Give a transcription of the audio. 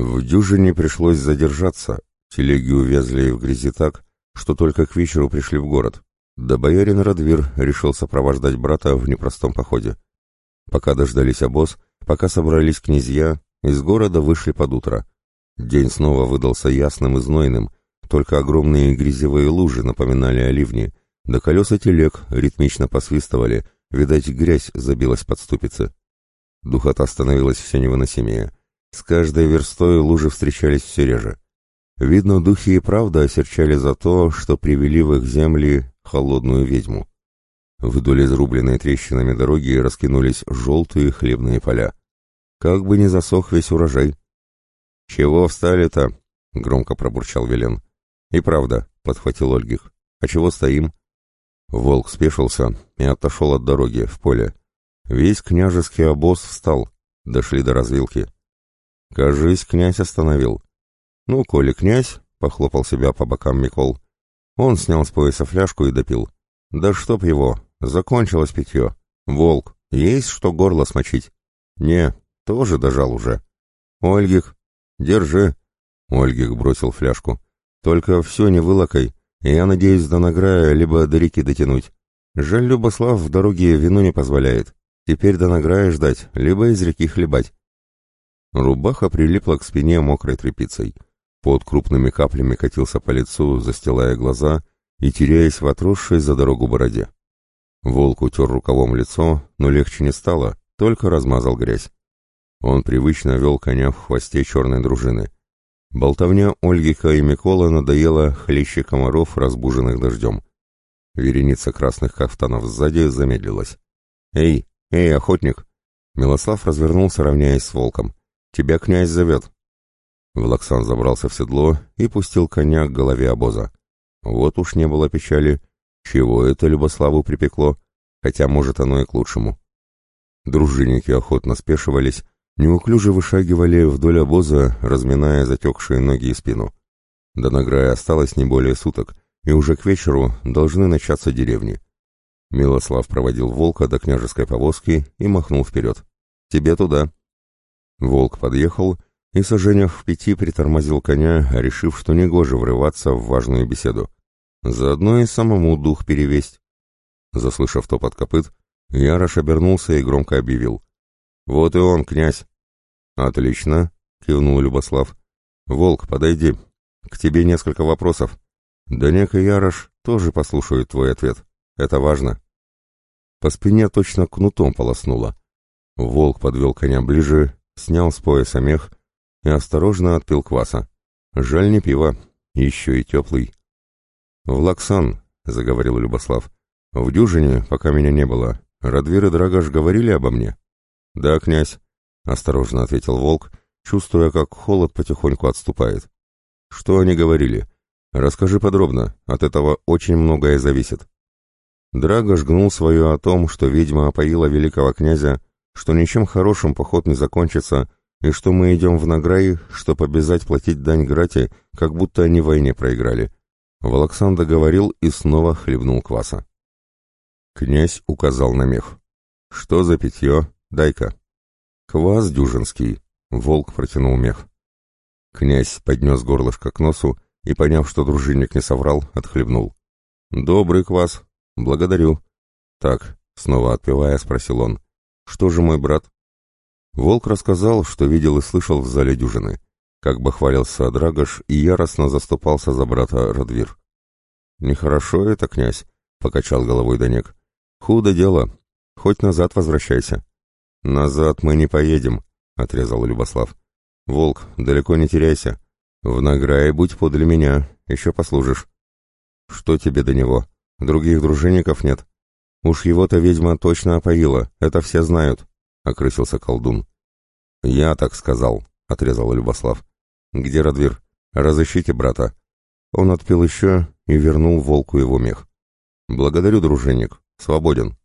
В дюжине пришлось задержаться, телеги увязли в грязи так, что только к вечеру пришли в город. Да боярин Радвир решил сопровождать брата в непростом походе. Пока дождались обоз, пока собрались князья, из города вышли под утро. День снова выдался ясным и знойным, только огромные грязевые лужи напоминали о ливне, да колеса телег ритмично посвистывали, видать, грязь забилась под ступицы. Духота становилась все невыносимее. С каждой верстой лужи встречались все реже. Видно, духи и правда осерчали за то, что привели в их земли холодную ведьму. Вдоль изрубленной трещинами дороги раскинулись желтые хлебные поля. Как бы не засох весь урожай. «Чего встали-то?» — громко пробурчал Велен. «И правда», — подхватил Ольгих. «А чего стоим?» Волк спешился и отошел от дороги, в поле. Весь княжеский обоз встал, дошли до развилки. Кажись, князь остановил. Ну, коли князь, похлопал себя по бокам Микол. Он снял с пояса фляжку и допил. Да чтоб его, закончилось питье. Волк, есть что горло смочить? Не, тоже дожал уже. Ольгик, держи. Ольгик бросил фляжку. Только все не вылокай, и я надеюсь до награя либо до реки дотянуть. Жаль, Любослав в дороге вину не позволяет. Теперь до награя ждать, либо из реки хлебать. Рубаха прилипла к спине мокрой тряпицей. Под крупными каплями катился по лицу, застилая глаза и теряясь в отросшей за дорогу бороде. Волк утер рукавом лицо, но легче не стало, только размазал грязь. Он привычно вел коня в хвосте черной дружины. Болтовня Ольгика и Микола надоела хлеще комаров, разбуженных дождем. Вереница красных кафтанов сзади замедлилась. «Эй, эй, охотник!» Милослав развернулся, равняясь с волком. Тебя князь зовет». Влаксан забрался в седло и пустил коня к голове обоза. Вот уж не было печали. Чего это Любославу припекло? Хотя, может, оно и к лучшему. Дружинники охотно спешивались, неуклюже вышагивали вдоль обоза, разминая затекшие ноги и спину. До награя осталось не более суток, и уже к вечеру должны начаться деревни. Милослав проводил волка до княжеской повозки и махнул вперед. «Тебе туда!» Волк подъехал и, сожжениях в пяти, притормозил коня, решив, что негоже врываться в важную беседу. Заодно и самому дух перевесть. Заслышав топот копыт, Ярош обернулся и громко объявил. «Вот и он, князь!» «Отлично!» — кивнул Любослав. «Волк, подойди. К тебе несколько вопросов. Данек и Ярош тоже послушают твой ответ. Это важно». По спине точно кнутом полоснуло. Волк подвел коня ближе снял с пояса мех и осторожно отпил кваса. Жаль не пиво, еще и теплый. «Влаксан», — заговорил Любослав, — «в дюжине, пока меня не было, Радвир и Драгош говорили обо мне?» «Да, князь», — осторожно ответил волк, чувствуя, как холод потихоньку отступает. «Что они говорили? Расскажи подробно, от этого очень многое зависит». Драгош гнул свое о том, что ведьма опоила великого князя что ничем хорошим поход не закончится, и что мы идем в награи, чтобы обязать платить дань Грате, как будто они войне проиграли. Волоксандр говорил и снова хлебнул кваса. Князь указал на мех. «Что за питье? Дай-ка». «Квас дюжинский», — волк протянул мех. Князь поднес горлышко к носу и, поняв, что дружинник не соврал, отхлебнул. «Добрый квас. Благодарю». «Так», — снова отпивая, спросил он, что же мой брат? Волк рассказал, что видел и слышал в зале дюжины, как бы хвалился Драгош и яростно заступался за брата Радвир. «Нехорошо это, князь», — покачал головой Данек. «Худо дело. Хоть назад возвращайся». «Назад мы не поедем», — отрезал Любослав. «Волк, далеко не теряйся. В награе будь подле меня, еще послужишь». «Что тебе до него? Других дружинников нет?» «Уж его-то ведьма точно опоила, это все знают», — окрысился колдун. «Я так сказал», — отрезал Любослав. «Где Радвир? Разыщите брата». Он отпил еще и вернул волку его мех. «Благодарю, дружинник. Свободен».